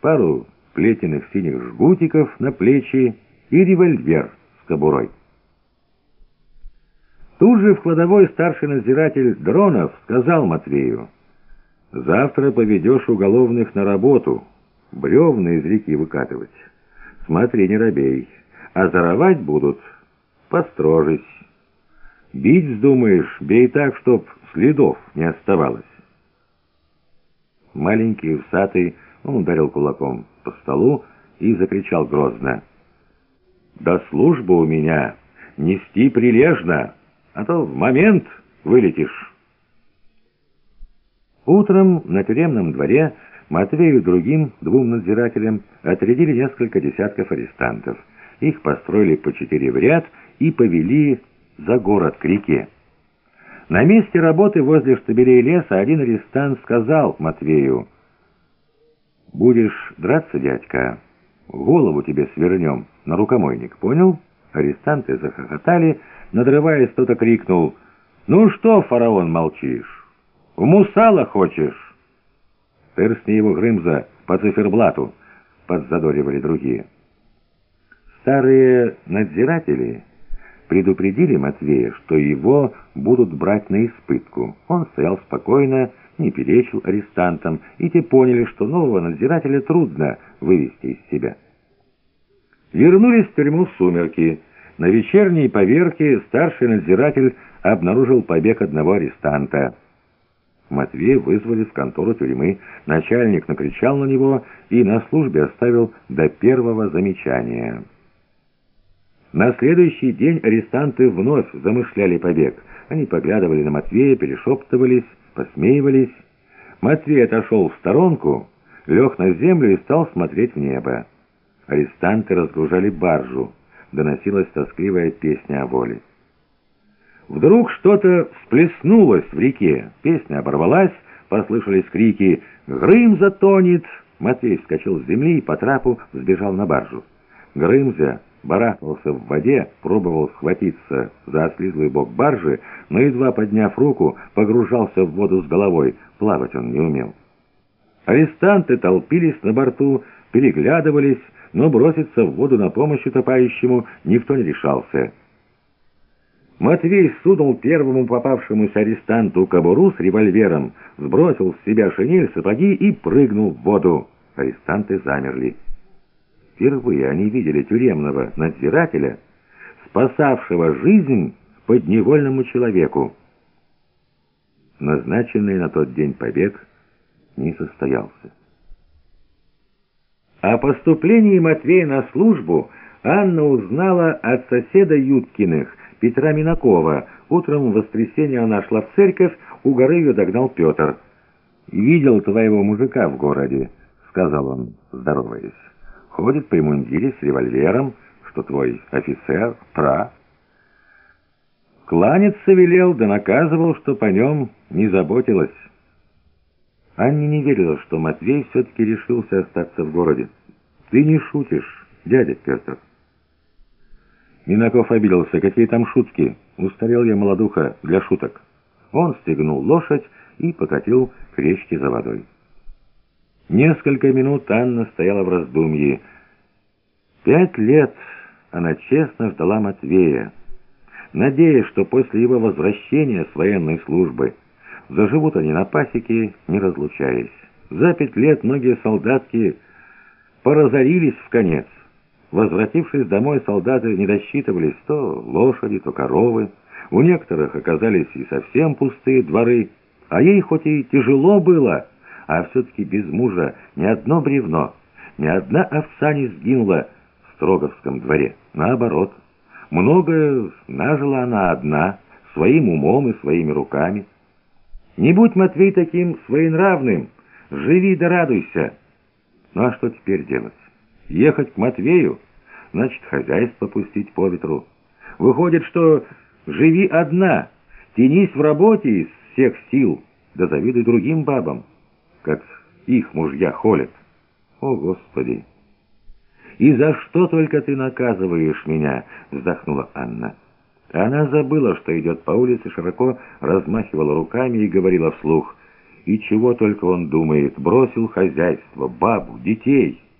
пару плетеных синих жгутиков на плечи и револьвер с кобурой. Тут же в кладовой старший надзиратель Дронов сказал Матвею, «Завтра поведешь уголовных на работу, бревна из реки выкатывать. Смотри, не робей, а заровать будут, построжись. Бить вздумаешь, бей так, чтоб следов не оставалось». Маленький, усатый, он ударил кулаком по столу и закричал грозно. «Да служба у меня нести прилежно, а то в момент вылетишь». Утром на тюремном дворе Матвею и другим двум надзирателям отрядили несколько десятков арестантов. Их построили по четыре в ряд и повели за город к реке. На месте работы возле штабелей леса один арестант сказал Матвею, «Будешь драться, дядька, голову тебе свернем на рукомойник, понял?» Арестанты захохотали, надрываясь, кто-то крикнул, «Ну что, фараон, молчишь? В мусала хочешь?» «Тырсни его, Грымза, по циферблату!» — подзадоривали другие. Старые надзиратели предупредили Матвея, что его будут брать на испытку. Он стоял спокойно, не перечил арестантам, и те поняли, что нового надзирателя трудно вывести из себя. Вернулись в тюрьму сумерки. На вечерней поверке старший надзиратель обнаружил побег одного арестанта. Матвея вызвали в контору тюрьмы. Начальник накричал на него и на службе оставил до первого замечания. На следующий день арестанты вновь замышляли побег. Они поглядывали на Матвея, перешептывались, посмеивались. Матвей отошел в сторонку, лег на землю и стал смотреть в небо. Арестанты разгружали баржу. Доносилась тоскливая песня о воле. Вдруг что-то всплеснулось в реке. Песня оборвалась, послышались крики «Грым затонет!». Матвей вскочил с земли и по трапу взбежал на баржу. Грымзя барахтался в воде, пробовал схватиться за ослизлый бок баржи, но, едва подняв руку, погружался в воду с головой. Плавать он не умел. Арестанты толпились на борту, переглядывались, но броситься в воду на помощь утопающему никто не решался. Матвей сунул первому попавшемуся арестанту кобуру с револьвером, сбросил с себя шинель, сапоги и прыгнул в воду. Арестанты замерли. Впервые они видели тюремного надзирателя, спасавшего жизнь подневольному человеку. Назначенный на тот день побег не состоялся. О поступлении Матвея на службу Анна узнала от соседа Юткиных, Петра Минакова. Утром в воскресенье она шла в церковь, у горы ее догнал Петр. «Видел твоего мужика в городе», — сказал он, здороваясь. Ходит при мундире с револьвером, что твой офицер прав. Кланяться велел, да наказывал, что по нем не заботилась. Анне не верила, что Матвей все-таки решился остаться в городе. «Ты не шутишь, дядя Петр». Минаков обиделся. «Какие там шутки? Устарел я, молодуха, для шуток». Он стегнул лошадь и покатил к речке за водой. Несколько минут Анна стояла в раздумье. Пять лет она честно ждала Матвея, надеясь, что после его возвращения с военной службы заживут они на пасеке, не разлучаясь. За пять лет многие солдатки поразорились в конец. Возвратившись домой, солдаты не досчитывались то лошади, то коровы. У некоторых оказались и совсем пустые дворы, а ей хоть и тяжело было, а все-таки без мужа ни одно бревно, ни одна овца не сгинула в Строговском дворе. Наоборот, многое нажила она одна, своим умом и своими руками. Не будь Матвей таким своенравным, живи да радуйся. Ну а что теперь делать? Ехать к Матвею, значит, хозяйство пустить по ветру. Выходит, что живи одна, тянись в работе из всех сил, да завидуй другим бабам как их мужья холят. О, Господи! «И за что только ты наказываешь меня?» — вздохнула Анна. Она забыла, что идет по улице, широко размахивала руками и говорила вслух. И чего только он думает, бросил хозяйство, бабу, детей».